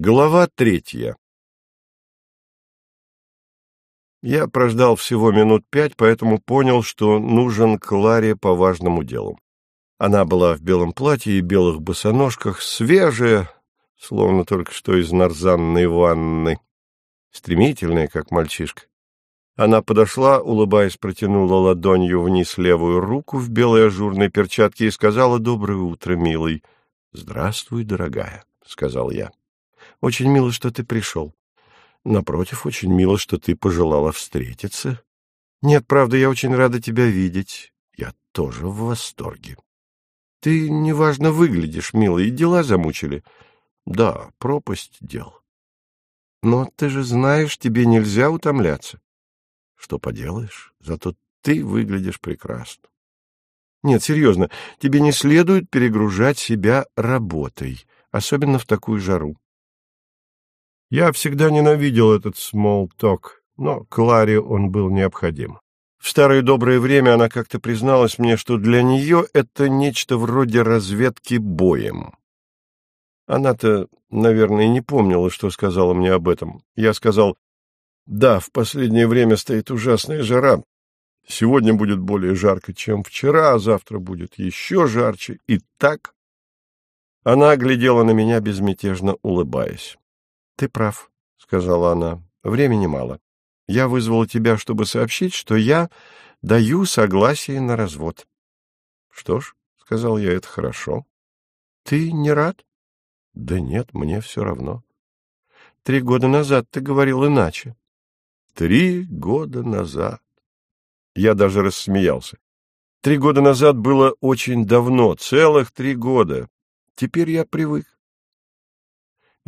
Глава третья Я прождал всего минут пять, поэтому понял, что нужен Кларе по важному делу. Она была в белом платье и белых босоножках, свежая, словно только что из нарзанной ванны, стремительная, как мальчишка. Она подошла, улыбаясь, протянула ладонью вниз левую руку в белой ажурной перчатке и сказала «Доброе утро, милый». «Здравствуй, дорогая», — сказал я. Очень мило, что ты пришел. Напротив, очень мило, что ты пожелала встретиться. Нет, правда, я очень рада тебя видеть. Я тоже в восторге. Ты неважно выглядишь, милый, дела замучили. Да, пропасть дел. Но ты же знаешь, тебе нельзя утомляться. Что поделаешь, зато ты выглядишь прекрасно. Нет, серьезно, тебе не следует перегружать себя работой, особенно в такую жару. Я всегда ненавидел этот talk, но Кларе он был необходим. В старое доброе время она как-то призналась мне, что для нее это нечто вроде разведки боем. Она-то, наверное, не помнила, что сказала мне об этом. Я сказал, да, в последнее время стоит ужасная жара. Сегодня будет более жарко, чем вчера, а завтра будет еще жарче. И так... Она глядела на меня, безмятежно улыбаясь. Ты прав, — сказала она. — Времени мало. Я вызвала тебя, чтобы сообщить, что я даю согласие на развод. — Что ж, — сказал я, — это хорошо. — Ты не рад? — Да нет, мне все равно. — Три года назад ты говорил иначе. — Три года назад. Я даже рассмеялся. Три года назад было очень давно, целых три года. Теперь я привык.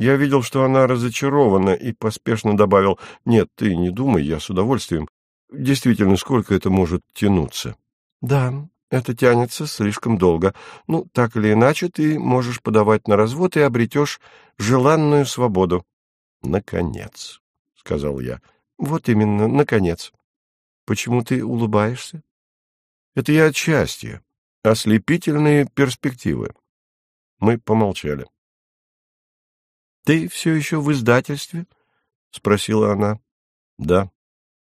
Я видел, что она разочарована, и поспешно добавил, «Нет, ты не думай, я с удовольствием. Действительно, сколько это может тянуться?» «Да, это тянется слишком долго. Ну, так или иначе, ты можешь подавать на развод и обретешь желанную свободу». «Наконец», — сказал я. «Вот именно, наконец. Почему ты улыбаешься?» «Это я от счастья. Ослепительные перспективы». Мы помолчали. — Ты все еще в издательстве? — спросила она. — Да.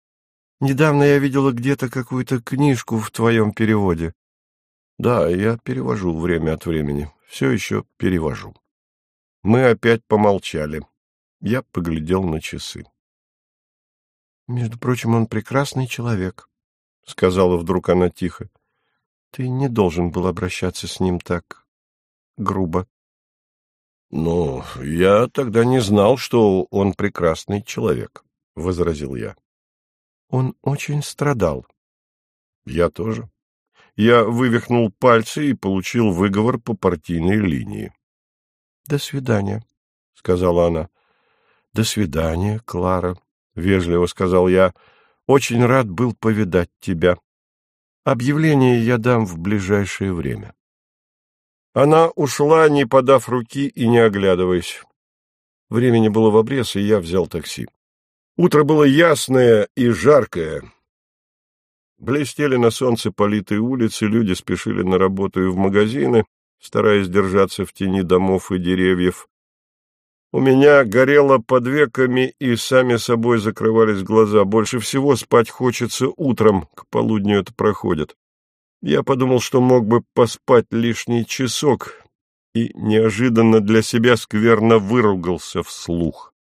— Недавно я видела где-то какую-то книжку в твоем переводе. — Да, я перевожу время от времени. Все еще перевожу. Мы опять помолчали. Я поглядел на часы. — Между прочим, он прекрасный человек, — сказала вдруг она тихо. — Ты не должен был обращаться с ним так грубо. — Ну, я тогда не знал, что он прекрасный человек, — возразил я. — Он очень страдал. — Я тоже. Я вывихнул пальцы и получил выговор по партийной линии. — До свидания, — сказала она. — До свидания, Клара, — вежливо сказал я. — Очень рад был повидать тебя. Объявление я дам в ближайшее время. Она ушла, не подав руки и не оглядываясь. Времени было в обрез, и я взял такси. Утро было ясное и жаркое. Блестели на солнце политые улицы, люди спешили на работу и в магазины, стараясь держаться в тени домов и деревьев. У меня горело под веками, и сами собой закрывались глаза. Больше всего спать хочется утром, к полудню это проходит. Я подумал, что мог бы поспать лишний часок, и неожиданно для себя скверно выругался вслух.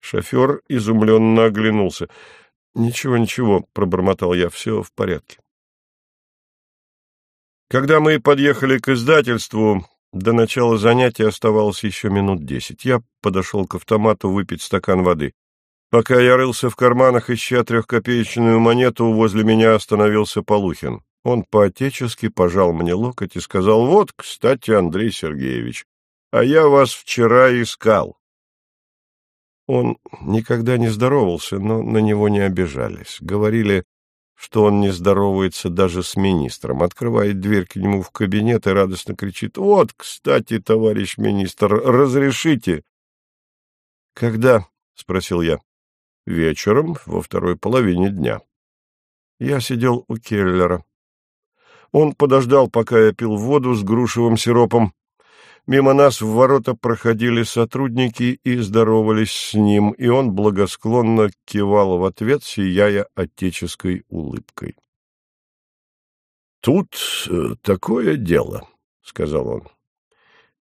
Шофер изумленно оглянулся. — Ничего, ничего, — пробормотал я, — все в порядке. Когда мы подъехали к издательству, до начала занятия оставалось еще минут десять. Я подошел к автомату выпить стакан воды. Пока я рылся в карманах, ища трехкопеечную монету, возле меня остановился Полухин. Он по-отечески пожал мне локоть и сказал, «Вот, кстати, Андрей Сергеевич, а я вас вчера искал». Он никогда не здоровался, но на него не обижались. Говорили, что он не здоровается даже с министром. Открывает дверь к нему в кабинет и радостно кричит, «Вот, кстати, товарищ министр, разрешите?» «Когда?» — спросил я. «Вечером, во второй половине дня». Я сидел у Келлера. Он подождал, пока я пил воду с грушевым сиропом. Мимо нас в ворота проходили сотрудники и здоровались с ним, и он благосклонно кивал в ответ, сияя отеческой улыбкой. «Тут э, такое дело», — сказал он.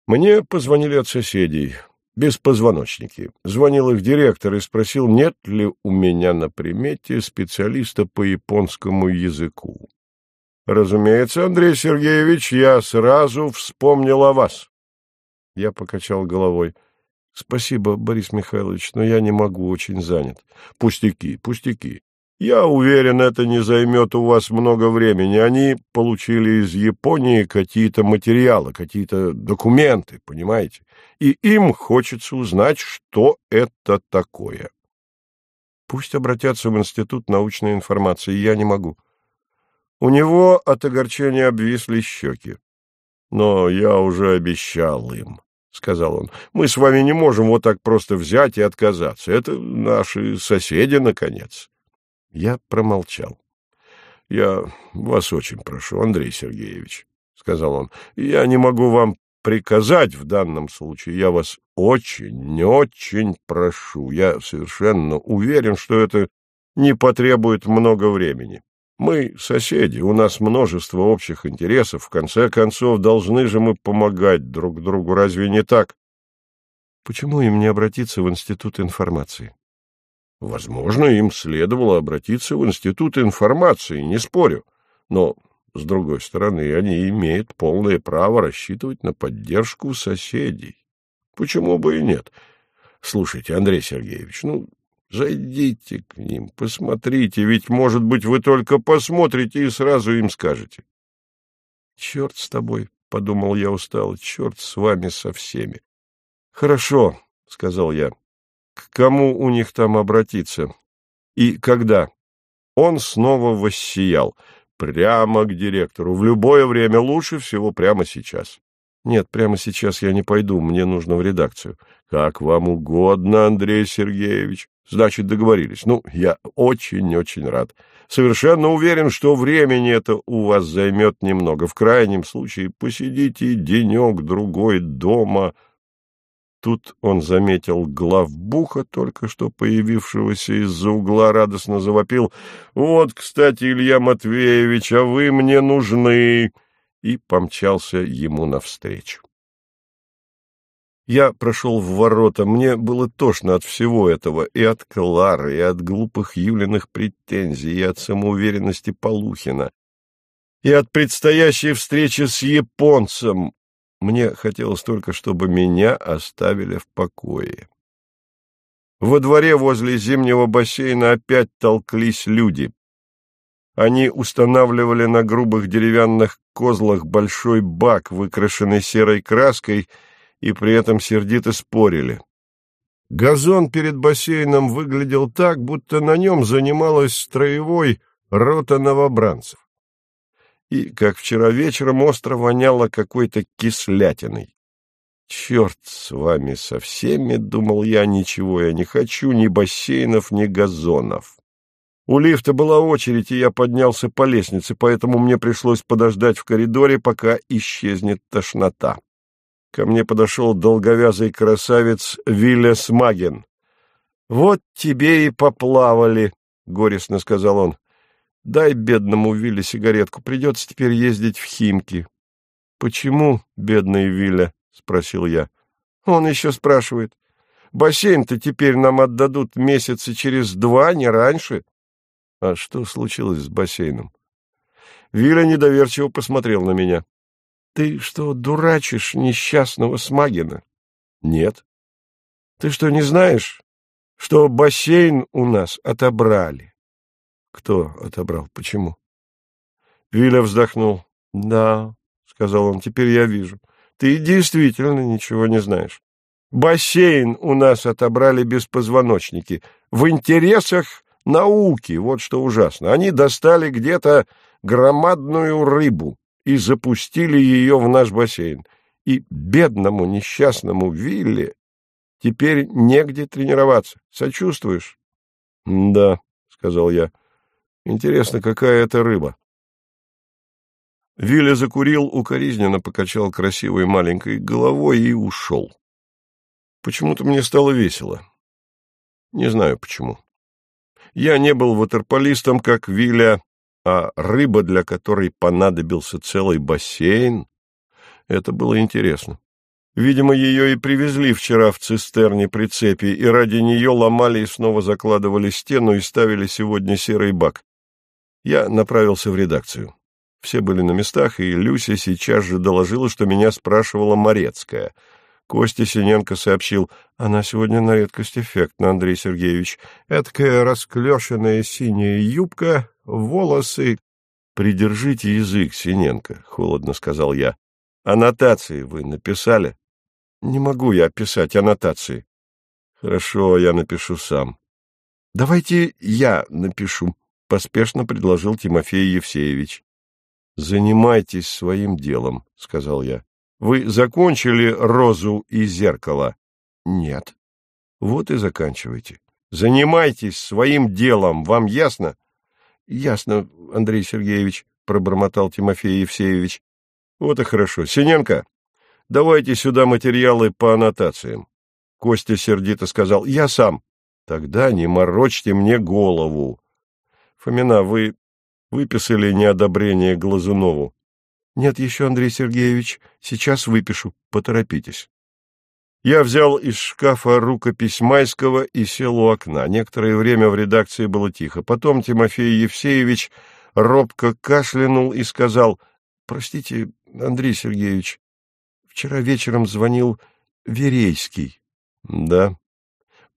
«Мне позвонили от соседей, беспозвоночники. Звонил их директор и спросил, нет ли у меня на примете специалиста по японскому языку. Разумеется, Андрей Сергеевич, я сразу вспомнил о вас. Я покачал головой. Спасибо, Борис Михайлович, но я не могу, очень занят. Пустяки, пустяки. Я уверен, это не займет у вас много времени. Они получили из Японии какие-то материалы, какие-то документы, понимаете? И им хочется узнать, что это такое. Пусть обратятся в Институт научной информации, я не могу. У него от огорчения обвисли щеки. Но я уже обещал им. — сказал он. — Мы с вами не можем вот так просто взять и отказаться. Это наши соседи, наконец. Я промолчал. — Я вас очень прошу, Андрей Сергеевич, — сказал он. — Я не могу вам приказать в данном случае. Я вас очень, очень прошу. Я совершенно уверен, что это не потребует много времени. Мы соседи, у нас множество общих интересов. В конце концов, должны же мы помогать друг другу. Разве не так? Почему им не обратиться в Институт информации? Возможно, им следовало обратиться в Институт информации, не спорю. Но, с другой стороны, они имеют полное право рассчитывать на поддержку соседей. Почему бы и нет? Слушайте, Андрей Сергеевич, ну, Зайдите к ним, посмотрите, ведь, может быть, вы только посмотрите и сразу им скажете. — Черт с тобой, — подумал я устало, — черт с вами со всеми. — Хорошо, — сказал я. — К кому у них там обратиться? И когда? Он снова воссиял. Прямо к директору. В любое время лучше всего прямо сейчас. Нет, прямо сейчас я не пойду, мне нужно в редакцию. Как вам угодно, Андрей Сергеевич. Значит, договорились. Ну, я очень-очень рад. Совершенно уверен, что времени это у вас займет немного. В крайнем случае посидите денек-другой дома. Тут он заметил главбуха, только что появившегося из-за угла, радостно завопил. «Вот, кстати, Илья Матвеевич, а вы мне нужны!» и помчался ему навстречу. Я прошел в ворота, мне было тошно от всего этого, и от Клары, и от глупых Юлиных претензий, и от самоуверенности Полухина, и от предстоящей встречи с японцем. Мне хотелось только, чтобы меня оставили в покое. Во дворе возле зимнего бассейна опять толклись люди. Они устанавливали на грубых деревянных козлах большой бак, выкрашенный серой краской, и при этом сердито спорили. Газон перед бассейном выглядел так, будто на нем занималась строевой рота новобранцев. И, как вчера вечером, остро воняло какой-то кислятиной. «Черт с вами со всеми!» — думал я, — «ничего я не хочу, ни бассейнов, ни газонов». У лифта была очередь, и я поднялся по лестнице, поэтому мне пришлось подождать в коридоре, пока исчезнет тошнота. Ко мне подошел долговязый красавец Вилля Смаген. — Вот тебе и поплавали, — горестно сказал он. — Дай бедному Вилле сигаретку, придется теперь ездить в Химки. — Почему, бедный Вилля? — спросил я. — Он еще спрашивает. — Бассейн-то теперь нам отдадут месяца через два, не раньше. — А что случилось с бассейном? Виля недоверчиво посмотрел на меня. Ты что, дурачишь несчастного Смагина? Нет. Ты что, не знаешь, что бассейн у нас отобрали? Кто отобрал? Почему? Виля вздохнул. Да, сказал он, теперь я вижу. Ты действительно ничего не знаешь. Бассейн у нас отобрали беспозвоночники. В интересах науки, вот что ужасно. Они достали где-то громадную рыбу и запустили ее в наш бассейн. И бедному несчастному Вилле теперь негде тренироваться. Сочувствуешь? — Да, — сказал я. — Интересно, какая это рыба? Виля закурил, укоризненно покачал красивой маленькой головой и ушел. Почему-то мне стало весело. Не знаю почему. Я не был ватерполистом, как Виля, а рыба, для которой понадобился целый бассейн, это было интересно. Видимо, ее и привезли вчера в цистерне при цепи, и ради нее ломали и снова закладывали стену и ставили сегодня серый бак. Я направился в редакцию. Все были на местах, и Люся сейчас же доложила, что меня спрашивала Морецкая. Костя Синенко сообщил, она сегодня на редкость эффектна, Андрей Сергеевич. Эдакая расклешенная синяя юбка, волосы... «Придержите язык, Синенко», — холодно сказал я. «Аннотации вы написали?» Не могу я писать аннотации. Хорошо, я напишу сам. Давайте я напишу, поспешно предложил Тимофей Евсеевич. Занимайтесь своим делом, сказал я. Вы закончили розу и зеркало? Нет. Вот и заканчивайте. Занимайтесь своим делом, вам ясно? Ясно, Андрей Сергеевич, пробормотал Тимофей Евсеевич. Вот и хорошо. Синенко, Давайте сюда материалы по аннотациям. Костя сердито сказал, я сам. Тогда не морочьте мне голову. Фомина, вы выписали неодобрение Глазунову? Нет еще, Андрей Сергеевич, сейчас выпишу, поторопитесь. Я взял из шкафа рукопись Майского и сел у окна. Некоторое время в редакции было тихо. Потом Тимофей Евсеевич робко кашлянул и сказал, «Простите, Андрей Сергеевич, Вчера вечером звонил Верейский. — Да.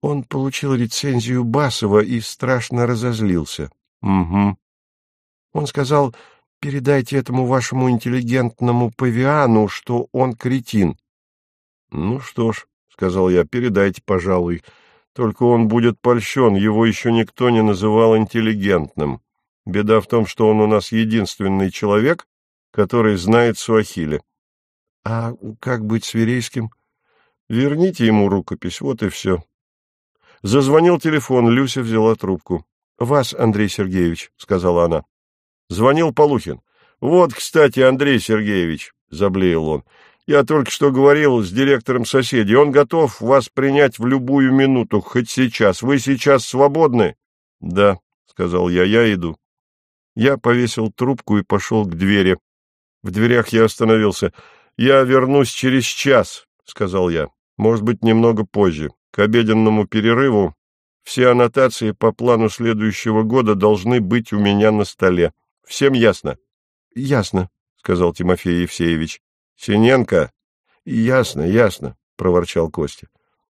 Он получил рецензию Басова и страшно разозлился. — Угу. Он сказал, передайте этому вашему интеллигентному павиану, что он кретин. — Ну что ж, — сказал я, — передайте, пожалуй. Только он будет польщен, его еще никто не называл интеллигентным. Беда в том, что он у нас единственный человек, который знает суахили. — А как быть с Верейским? — Верните ему рукопись, вот и все. Зазвонил телефон, Люся взяла трубку. — Вас, Андрей Сергеевич, — сказала она. Звонил Полухин. — Вот, кстати, Андрей Сергеевич, — заблеял он, — я только что говорил с директором соседей. Он готов вас принять в любую минуту, хоть сейчас. Вы сейчас свободны? — Да, — сказал я, — я иду. Я повесил трубку и пошел к двери. В дверях я остановился. «Я вернусь через час», — сказал я. «Может быть, немного позже. К обеденному перерыву все аннотации по плану следующего года должны быть у меня на столе. Всем ясно?» «Ясно», — сказал Тимофей Евсеевич. «Синенко?» «Ясно, ясно», — проворчал Костя.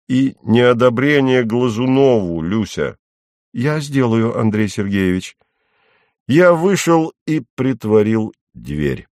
«И неодобрение Глазунову, Люся». «Я сделаю, Андрей Сергеевич». Я вышел и притворил дверь.